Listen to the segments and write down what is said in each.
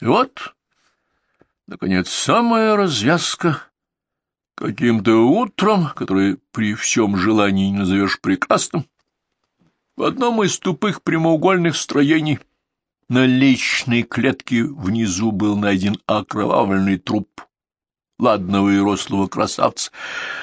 И вот, наконец, самая развязка. Каким-то утром, которое при всем желании не назовешь прекрасным, в одном из тупых прямоугольных строений на личной клетке внизу был найден окровавленный труп ладного и рослого красавца.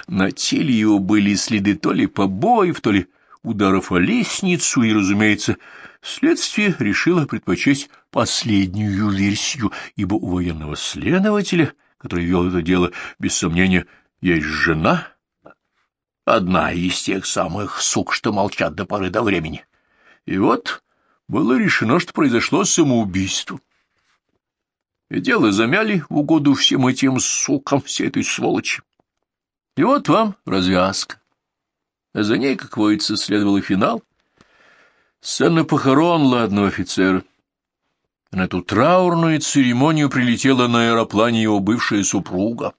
На теле его были следы то ли побоев, то ли ударов о лестницу, и, разумеется, следствие решило предпочесть последнюю версию, ибо у военного следователя, который вел это дело, без сомнения, есть жена, одна из тех самых сук, что молчат до поры до времени. И вот было решено, что произошло самоубийство. И дело замяли в угоду всем этим сукам, всей этой сволочи. И вот вам развязка. А за ней, как водится, следовал и финал. Сцена похорон ладного офицера. На эту траурную церемонию прилетела на аэроплане его бывшая супруга.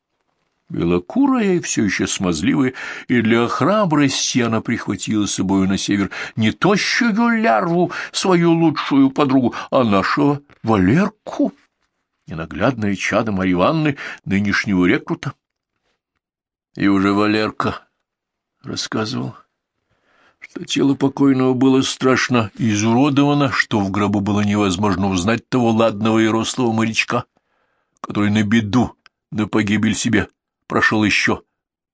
Белокурая и все еще смазливая, и для храбрости она прихватила с собой на север не тощую лярву, свою лучшую подругу, а нашего Валерку ненаглядное чадо Марьи Ивановны, нынешнего рекрута. И уже Валерка рассказывал, тело покойного было страшно изуродовано, что в гробу было невозможно узнать того ладного и рослого морячка, который на беду, на погибель себе прошел еще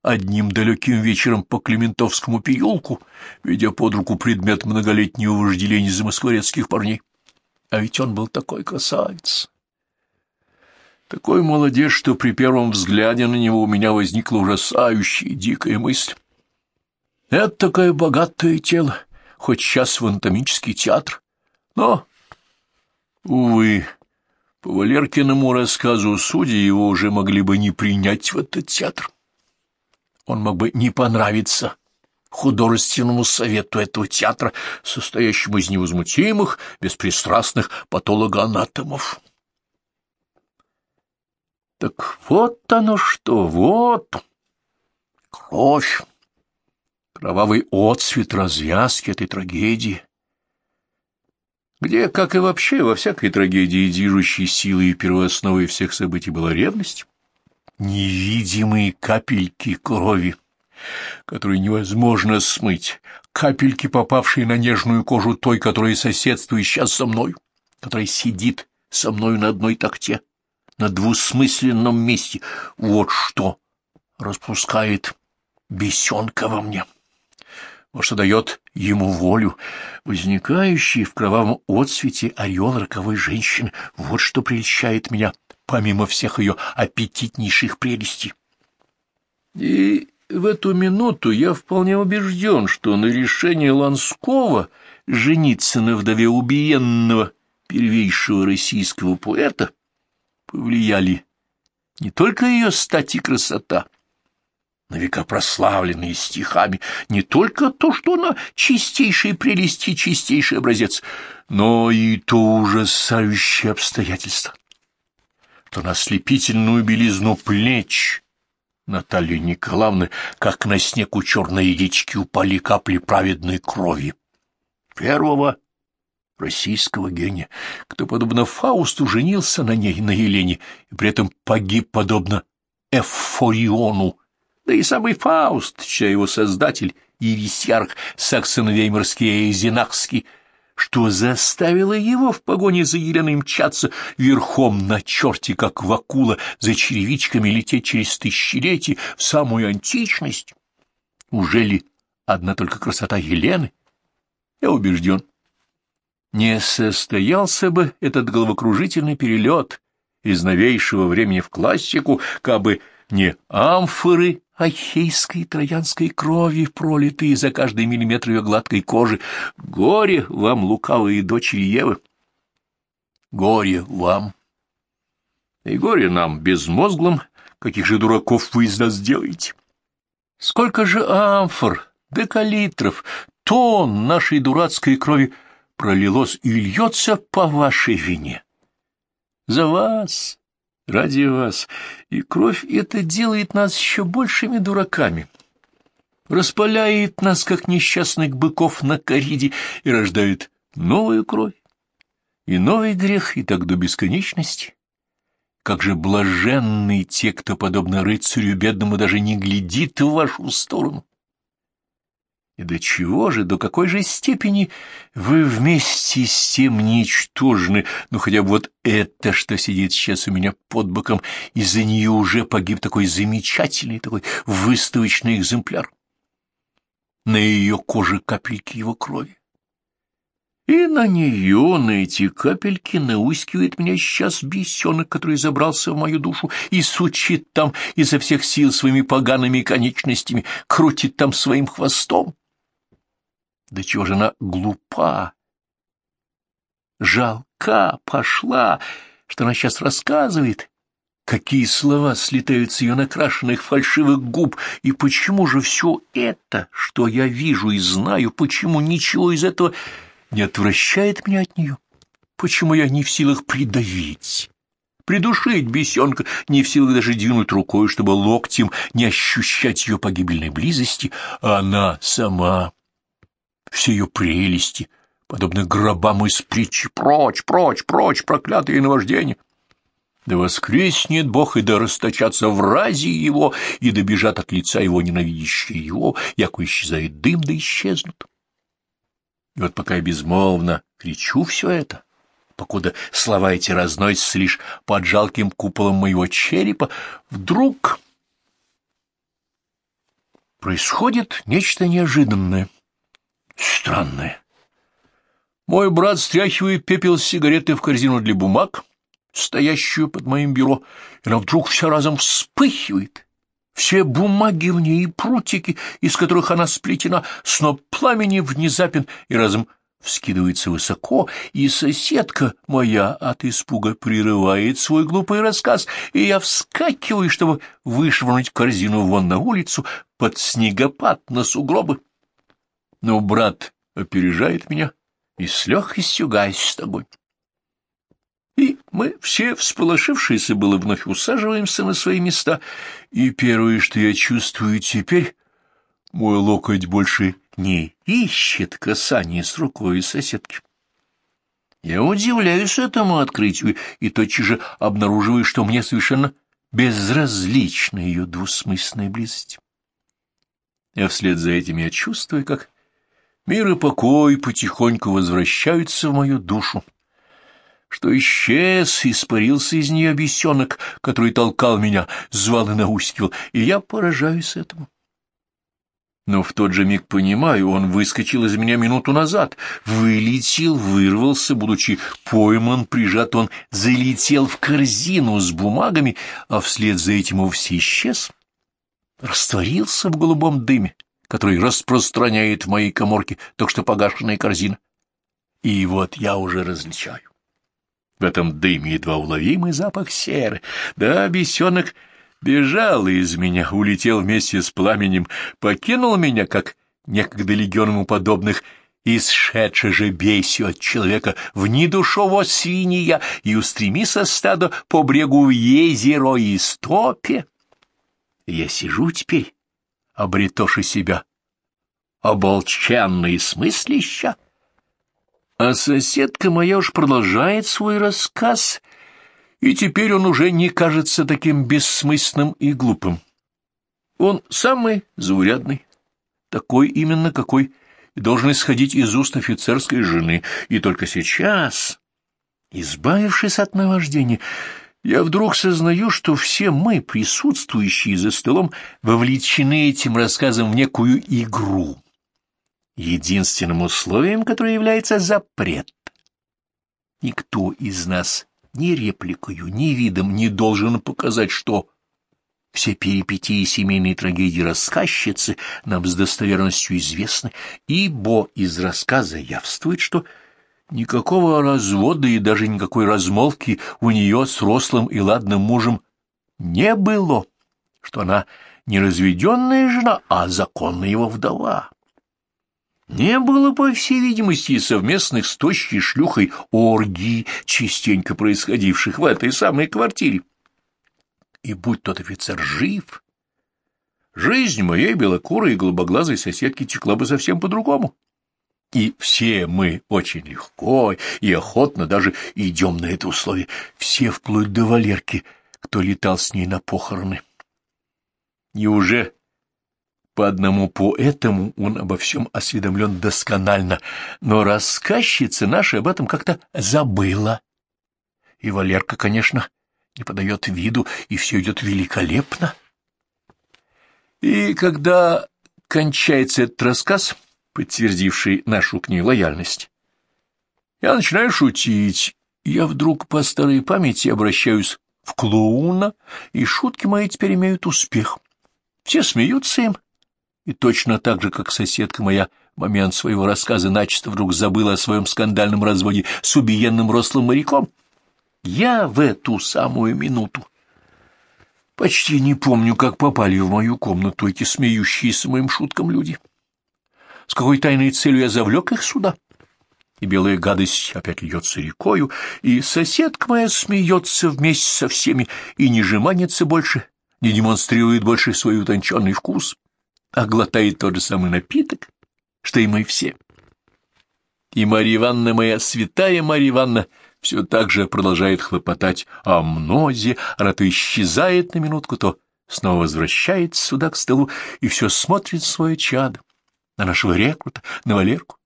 одним далеким вечером по Клементовскому переулку, ведя под руку предмет многолетнего вожделения замоскворецких парней. А ведь он был такой красавец, такой молодец, что при первом взгляде на него у меня возникла ужасающая дикая мысль. Это такое богатое тело, хоть сейчас в анатомический театр. Но, увы, по Валеркиному рассказу судьи его уже могли бы не принять в этот театр. Он мог бы не понравиться художественному совету этого театра, состоящему из невозмутимых, беспристрастных патологоанатомов. Так вот оно что, вот кровь, кровавый отцвет развязки этой трагедии, где, как и вообще во всякой трагедии, движущей силой и первоосновой всех событий была ревность, невидимые капельки крови, которые невозможно смыть, капельки, попавшие на нежную кожу той, которая соседствует сейчас со мной, которая сидит со мной на одной такте на двусмысленном месте. Вот что распускает бесенка во мне. Что дает ему волю, возникающий в кровавом отсвете ореол роковой женщины. Вот что прельщает меня, помимо всех ее аппетитнейших прелестей. И в эту минуту я вполне убежден, что на решение Ланского жениться на вдове убиенного первейшего российского поэта повлияли не только ее стать и красота, на века прославленные стихами, не только то, что она чистейшей прелести, чистейший образец, но и то ужасающее обстоятельство, что на слепительную белизну плеч Натальи Николаевны, как на снег у черной речки, упали капли праведной крови. Первого российского гения, кто, подобно Фаусту, женился на ней, на Елене, и при этом погиб, подобно Эфориону. Да и самый Фауст, чья его создатель, Ирисьярх Саксен-Веймарский и Эйзенахский, что заставило его в погоне за Еленой мчаться верхом на черте, как вакула, за черевичками лететь через тысячелетия в самую античность? Уже ли одна только красота Елены? Я убежден, не состоялся бы этот головокружительный перелет из новейшего времени в классику, кабы не амфоры ахейской троянской крови, пролитые за каждый миллиметр ее гладкой кожи. Горе вам, лукавые дочери Евы! Горе вам! И горе нам, безмозглым, каких же дураков вы из нас делаете! Сколько же амфор, декалитров, тонн нашей дурацкой крови пролилось и льется по вашей вине. За вас, ради вас, и кровь это делает нас еще большими дураками, распаляет нас, как несчастных быков на кориде, и рождает новую кровь, И новый грех, и так до бесконечности. Как же блаженны те, кто, подобно рыцарю бедному, даже не глядит в вашу сторону. И до чего же, до какой же степени вы вместе с тем ничтожны, ну хотя бы вот это, что сидит сейчас у меня под боком, из-за нее уже погиб такой замечательный, такой выставочный экземпляр. На ее коже капельки его крови. И на нее, на эти капельки, наускивает меня сейчас бесенок, который забрался в мою душу и сучит там изо всех сил своими погаными конечностями, крутит там своим хвостом. Да чего же она глупа, жалка, пошла, что она сейчас рассказывает, какие слова слетают с ее накрашенных фальшивых губ, и почему же все это, что я вижу и знаю, почему ничего из этого не отвращает меня от нее? Почему я не в силах придавить? придушить бесенка, не в силах даже двинуть рукой, чтобы локтем не ощущать ее погибельной близости, а она сама все ее прелести, подобно гробам из притчи. Прочь, прочь, прочь, проклятые наваждения! Да воскреснет Бог, и да расточатся в разе его, и добежат от лица его ненавидящие его, яко исчезает дым, да исчезнут. И вот пока я безмолвно кричу все это, покуда слова эти разносятся лишь под жалким куполом моего черепа, вдруг происходит нечто неожиданное — Странное. Мой брат стряхивает пепел с сигареты в корзину для бумаг, стоящую под моим бюро, и она вдруг все разом вспыхивает. Все бумаги в ней и прутики, из которых она сплетена, сноп пламени внезапен и разом вскидывается высоко, и соседка моя от испуга прерывает свой глупый рассказ, и я вскакиваю, чтобы вышвырнуть корзину вон на улицу под снегопад на сугробы но брат опережает меня и с легкостью с тобой. И мы все, всполошившиеся было, вновь усаживаемся на свои места, и первое, что я чувствую теперь, мой локоть больше не ищет касания с рукой соседки. Я удивляюсь этому открытию и тотчас же обнаруживаю, что мне совершенно безразлична ее двусмысленная близость. А вслед за этим я чувствую, как Мир и покой потихоньку возвращаются в мою душу. Что исчез, испарился из нее бесенок, который толкал меня, звал и наускивал, и я поражаюсь этому. Но в тот же миг понимаю, он выскочил из меня минуту назад, вылетел, вырвался, будучи пойман, прижат, он залетел в корзину с бумагами, а вслед за этим вовсе исчез, растворился в голубом дыме который распространяет в моей коморке только что погашенная корзина. И вот я уже различаю. В этом дыме едва уловимый запах серы. Да, бесенок бежал из меня, улетел вместе с пламенем, покинул меня, как некогда легионам подобных, исшедший же бейся от человека в недушово свинья и устремися стадо по брегу езеро и стопе. Я сижу теперь обретоши себя, оболченный смыслища. А соседка моя уж продолжает свой рассказ, и теперь он уже не кажется таким бессмысленным и глупым. Он самый заурядный, такой именно, какой должен исходить из уст офицерской жены, и только сейчас, избавившись от наваждения, я вдруг сознаю, что все мы, присутствующие за столом, вовлечены этим рассказом в некую игру, единственным условием которое является запрет. Никто из нас ни репликою, ни видом не должен показать, что все перипетии семейной трагедии рассказчицы нам с достоверностью известны, ибо из рассказа явствует, что Никакого развода и даже никакой размолвки у нее с рослым и ладным мужем не было, что она не разведенная жена, а законная его вдова. Не было, по всей видимости, совместных с тощей шлюхой оргий, частенько происходивших в этой самой квартире. И будь тот офицер жив, жизнь моей белокурой и голубоглазой соседки текла бы совсем по-другому. И все мы очень легко и охотно даже идем на это условие, все вплоть до Валерки, кто летал с ней на похороны. И уже по одному поэтому он обо всем осведомлен досконально, но рассказчица наша об этом как-то забыла. И Валерка, конечно, не подает виду, и все идет великолепно. И когда кончается этот рассказ, подтвердивший нашу к ней лояльность, я начинаю шутить. Я вдруг по старой памяти обращаюсь в клоуна, и шутки мои теперь имеют успех. Все смеются им, и точно так же, как соседка моя в момент своего рассказа начисто вдруг забыла о своем скандальном разводе с убиенным рослым моряком, я в эту самую минуту почти не помню, как попали в мою комнату эти смеющиеся моим шуткам люди. С какой тайной целью я завлек их сюда? И белая гадость опять льется рекою, и соседка моя смеется вместе со всеми и не жеманится больше, не демонстрирует больше свой утонченный вкус, а глотает тот же самый напиток, что и мы все. И Марья Ивановна моя, святая Марья Ивановна, все так же продолжает хлопотать о мнозе, она то исчезает на минутку, то снова возвращается сюда к столу и все смотрит свое чадо, на нашего рекрута, на Валерку,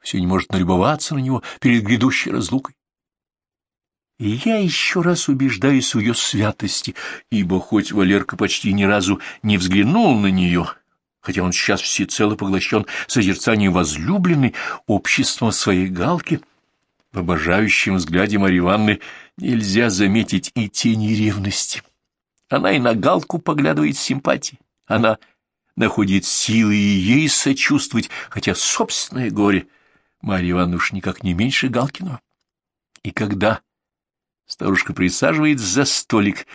все не может налюбоваться на него перед грядущей разлукой. И я еще раз убеждаюсь в ее святости, ибо хоть Валерка почти ни разу не взглянул на нее, хотя он сейчас всецело поглощен созерцанием возлюбленной, обществом своей галки, в обожающем взгляде Марьи Ивановны нельзя заметить и тени ревности. Она и на галку поглядывает с симпатией, она находит силы и ей сочувствовать, хотя собственное горе Марья Ивановна уж никак не меньше Галкиного. И когда Старушка присаживается за столик.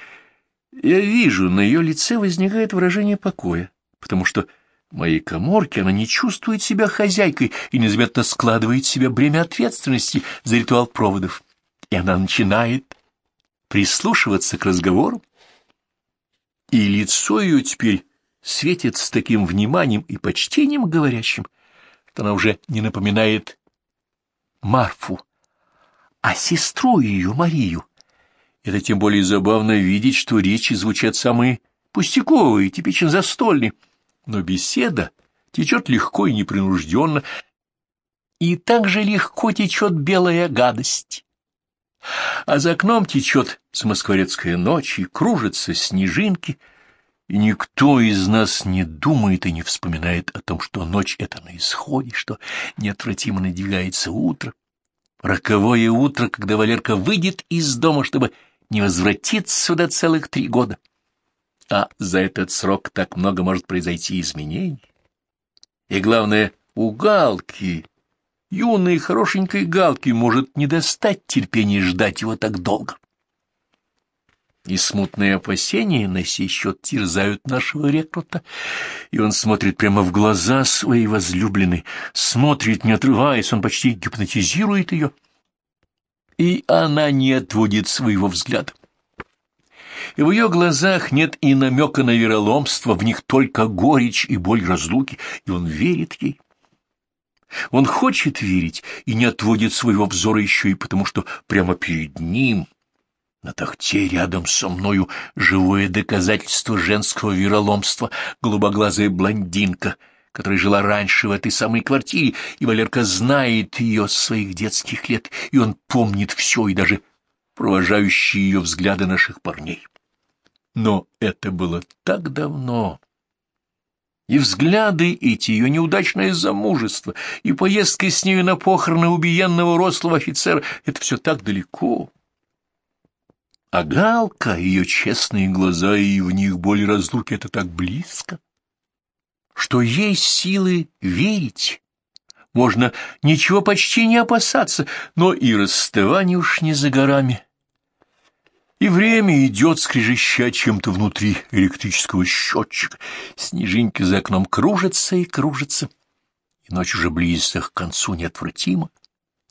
Я вижу, на ее лице возникает выражение покоя, потому что в моей коморке она не чувствует себя хозяйкой и незаметно складывает в себя бремя ответственности за ритуал проводов. И она начинает прислушиваться к разговору. И лицо ее теперь светится с таким вниманием и почтением говорящим, что она уже не напоминает Марфу, а сестру ее, Марию. Это тем более забавно видеть, что речи звучат самые пустяковые, типично застольные, но беседа течет легко и непринужденно, и так же легко течет белая гадость. А за окном течет смоскворецкая ночь, и кружатся снежинки, и никто из нас не думает и не вспоминает о том, что ночь — это на исходе, что неотвратимо надвигается утро. Роковое утро, когда Валерка выйдет из дома, чтобы не возвратиться сюда целых три года. А за этот срок так много может произойти изменений. И главное, у Галки, юной хорошенькой Галки, может не достать терпения ждать его так долго. И смутные опасения на сей счет терзают нашего рекрута, и он смотрит прямо в глаза своей возлюбленной, смотрит, не отрываясь, он почти гипнотизирует ее, и она не отводит своего взгляда. И в ее глазах нет и намека на вероломство, в них только горечь и боль разлуки, и он верит ей. Он хочет верить и не отводит своего взора еще и потому, что прямо перед ним на тахте рядом со мною живое доказательство женского вероломства, голубоглазая блондинка, которая жила раньше в этой самой квартире, и Валерка знает ее с своих детских лет, и он помнит все, и даже провожающие ее взгляды наших парней. Но это было так давно. И взгляды эти, ее неудачное замужество, и поездка с нею на похороны убиенного рослого офицера — это все так далеко. А Галка, ее честные глаза и в них боль разлуки — это так близко, что есть силы верить. Можно ничего почти не опасаться, но и расставание уж не за горами. И время идет, скрежеща чем-то внутри электрического счетчика. Снежинки за окном кружатся и кружатся, и ночь уже близится к концу неотвратимо,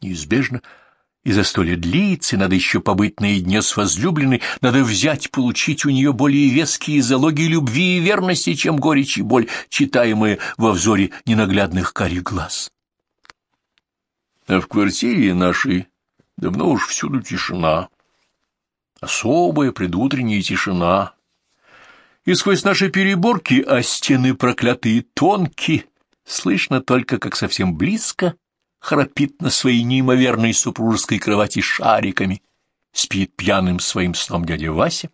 неизбежно — и застолье длится, и надо еще побыть наедине с возлюбленной, надо взять, получить у нее более веские залоги любви и верности, чем горечь и боль, читаемые во взоре ненаглядных карих глаз. А в квартире нашей давно уж всюду тишина. Особая предутренняя тишина. И сквозь наши переборки, а стены проклятые тонкие, слышно только, как совсем близко храпит на своей неимоверной супружеской кровати шариками, спит пьяным своим сном дядя Вася,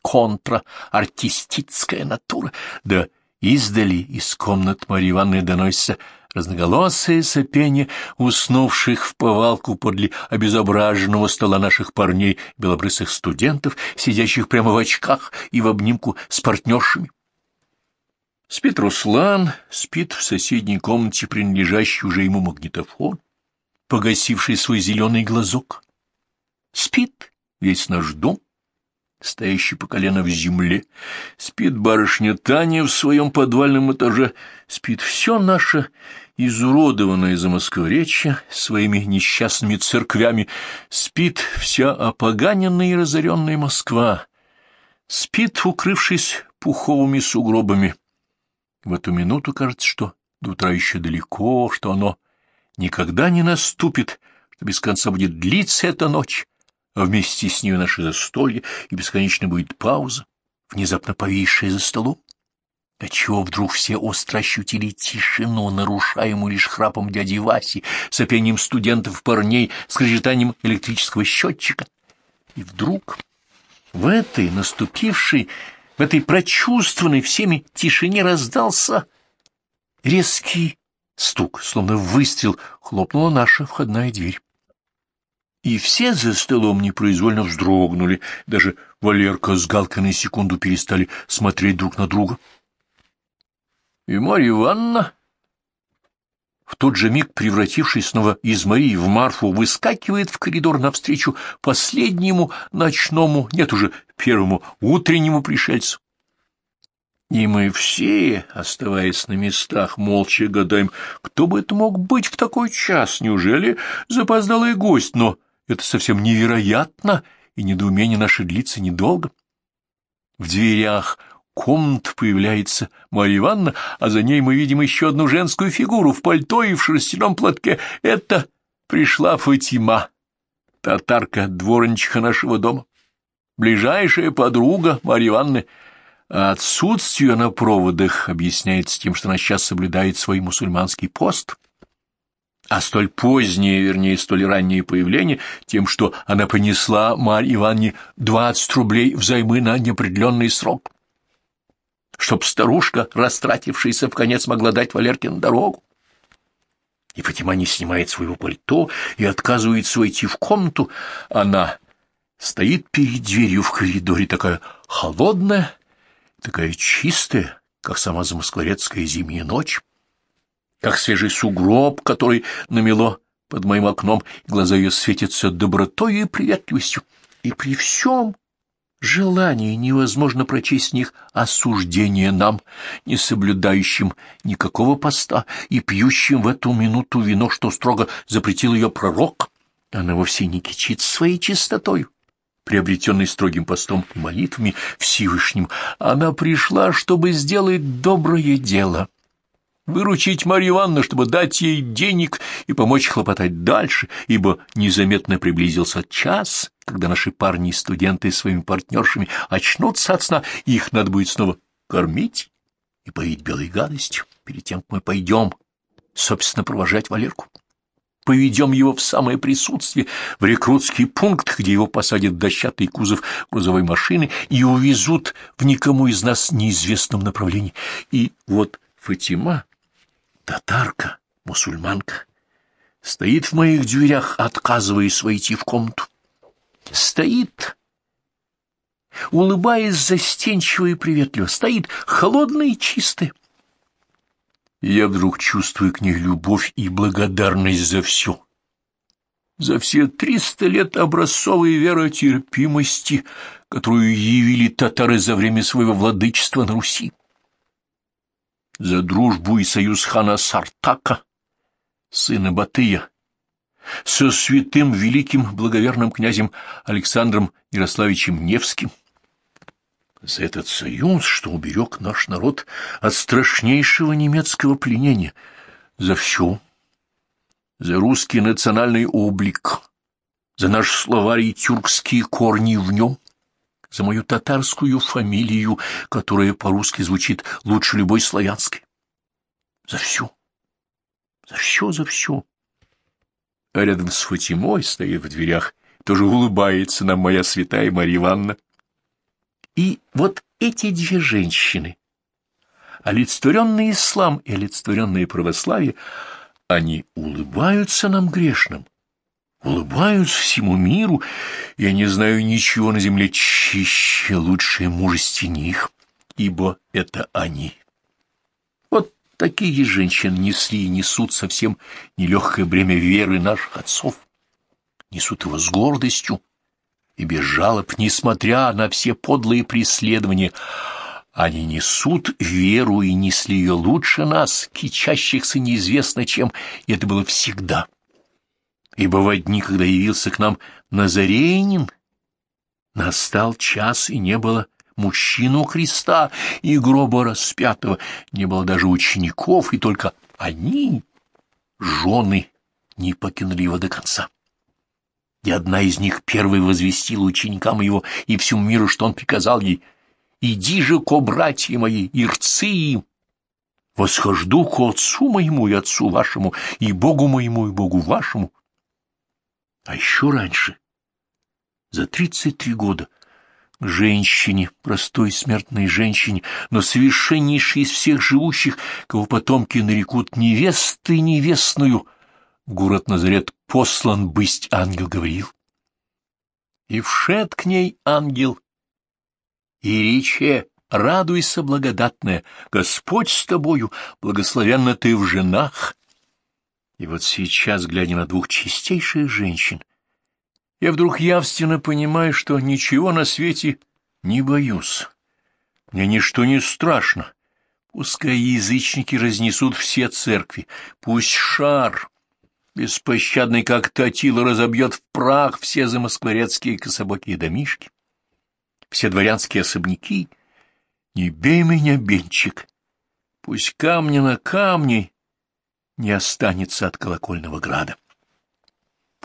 контра-артистическая натура, да издали из комнат Марьи Ивановны доносится разноголосое сопение уснувших в повалку подле обезображенного стола наших парней, белобрысых студентов, сидящих прямо в очках и в обнимку с партнершами. Спит Руслан, спит в соседней комнате, принадлежащий уже ему магнитофон, погасивший свой зеленый глазок. Спит весь наш дом, стоящий по колено в земле. Спит барышня Таня в своем подвальном этаже. Спит все наше изуродованное замоскворечье своими несчастными церквями. Спит вся опоганенная и разоренная Москва. Спит, укрывшись пуховыми сугробами. В эту минуту кажется, что до утра еще далеко, что оно никогда не наступит, что без конца будет длиться эта ночь, а вместе с ней наше застолье, и бесконечно будет пауза, внезапно повисшая за столом. Отчего вдруг все остро ощутили тишину, нарушаемую лишь храпом дяди Васи, сопением студентов-парней, скрежетанием электрического счетчика. И вдруг в этой наступившей в этой прочувствованной всеми тишине раздался резкий стук, словно выстрел, хлопнула наша входная дверь. И все за столом непроизвольно вздрогнули, даже Валерка с Галкой на секунду перестали смотреть друг на друга. И Марья Ивановна, в тот же миг превратившись снова из Марии в Марфу, выскакивает в коридор навстречу последнему ночному, нет уже первому утреннему пришельцу. И мы все, оставаясь на местах, молча гадаем, кто бы это мог быть в такой час, неужели запоздалый гость, но это совсем невероятно, и недоумение наше длится недолго. В дверях комнат появляется Марья Ивановна, а за ней мы видим еще одну женскую фигуру в пальто и в шерстяном платке. Это пришла Фатима, татарка, дворничиха нашего дома. Ближайшая подруга Марьи Ивановны, а отсутствие на проводах объясняется тем, что она сейчас соблюдает свой мусульманский пост, а столь позднее, вернее, столь раннее появление тем, что она понесла Марье Ивановне двадцать рублей взаймы на неопределенный срок, чтоб старушка, растратившаяся в конец, могла дать Валеркину дорогу. И Фатима не снимает своего пальто и отказывается войти в комнату. Она стоит перед дверью в коридоре, такая холодная, такая чистая, как сама замоскворецкая зимняя ночь, как свежий сугроб, который намело под моим окном, глаза ее светятся добротой и приветливостью, и при всем желании невозможно прочесть в них осуждение нам, не соблюдающим никакого поста и пьющим в эту минуту вино, что строго запретил ее пророк. Она вовсе не кичит своей чистотою приобретенной строгим постом и молитвами Всевышним, она пришла, чтобы сделать доброе дело, выручить Марью Ивановну, чтобы дать ей денег и помочь хлопотать дальше, ибо незаметно приблизился час, когда наши парни и студенты своими партнершами очнутся от сна, их надо будет снова кормить и поить белой гадостью перед тем, как мы пойдем, собственно, провожать Валерку поведем его в самое присутствие, в рекрутский пункт, где его посадят в дощатый кузов грузовой машины и увезут в никому из нас неизвестном направлении. И вот Фатима, татарка, мусульманка, стоит в моих дверях, отказываясь войти в комнату. Стоит, улыбаясь застенчиво и приветливо, стоит холодная и чистая и я вдруг чувствую к ней любовь и благодарность за все. За все триста лет образцовой веротерпимости, которую явили татары за время своего владычества на Руси. За дружбу и союз хана Сартака, сына Батыя, со святым великим благоверным князем Александром Ярославичем Невским, за этот союз, что уберег наш народ от страшнейшего немецкого пленения, за все, за русский национальный облик, за наш словарь и тюркские корни в нем, за мою татарскую фамилию, которая по-русски звучит лучше любой славянской. За все. За все, за все. А рядом с Фатимой стоит в дверях, тоже улыбается нам моя святая Марья Ивановна. И вот эти две женщины, олицетворенный ислам и олицетворенное православие, они улыбаются нам грешным, улыбаются всему миру, я не знаю ничего на земле чище, лучше и мужественнее их, ибо это они. Такие женщины несли и несут совсем нелегкое бремя веры наших отцов, несут его с гордостью и без жалоб, несмотря на все подлые преследования, они несут веру и несли ее лучше нас, кичащихся неизвестно чем, и это было всегда. Ибо во дни, когда явился к нам Назарейнин, настал час, и не было мужчину Христа и гроба распятого, не было даже учеников, и только они, жены, не покинули его до конца. И одна из них первой возвестила ученикам его и всему миру, что он приказал ей, «Иди же, ко братья мои, и рцы им, восхожду к отцу моему и отцу вашему, и Богу моему и Богу вашему, а еще раньше, за тридцать три года, женщине, простой смертной женщине, но совершеннейшей из всех живущих, кого потомки нарекут невестой невестную, город Назарет послан бысть ангел говорил. И вшед к ней ангел, и рече, радуйся, благодатная, Господь с тобою, благословенна ты в женах, и вот сейчас, глядя на двух чистейших женщин, я вдруг явственно понимаю, что ничего на свете не боюсь. Мне ничто не страшно. Пускай язычники разнесут все церкви, пусть шар, беспощадный как Татила, разобьет в прах все замоскворецкие кособокие домишки, все дворянские особняки. Не бей меня, бенчик, пусть камни на камни не останется от колокольного града.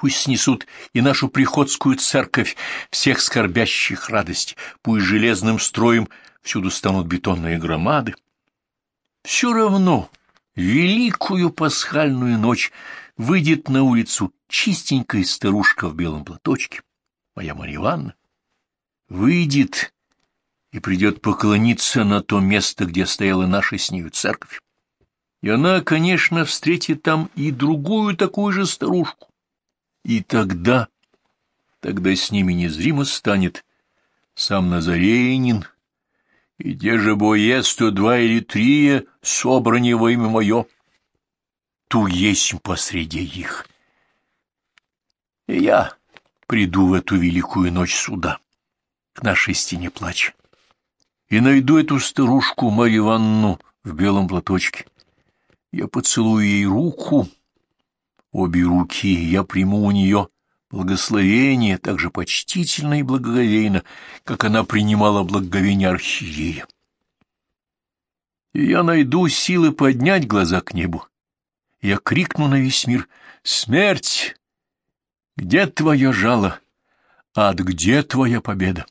Пусть снесут и нашу приходскую церковь всех скорбящих радости, пусть железным строем всюду станут бетонные громады. Все равно великую пасхальную ночь выйдет на улицу чистенькая старушка в белом платочке, моя Марья Ивановна, выйдет и придет поклониться на то место, где стояла наша с нею церковь. И она, конечно, встретит там и другую такую же старушку. И тогда, тогда с ними незримо станет сам Назарейнин, и где же боесту два или три собрани во имя мое, ту есть посреди их. И я приду в эту великую ночь суда, к нашей стене плача, и найду эту старушку Марью Ивановну в белом платочке, я поцелую ей руку, обе руки, я приму у нее благословение так же почтительно и благоговейно, как она принимала благоговение архиерея. И я найду силы поднять глаза к небу. Я крикну на весь мир «Смерть! Где твое жало? Ад, где твоя победа?»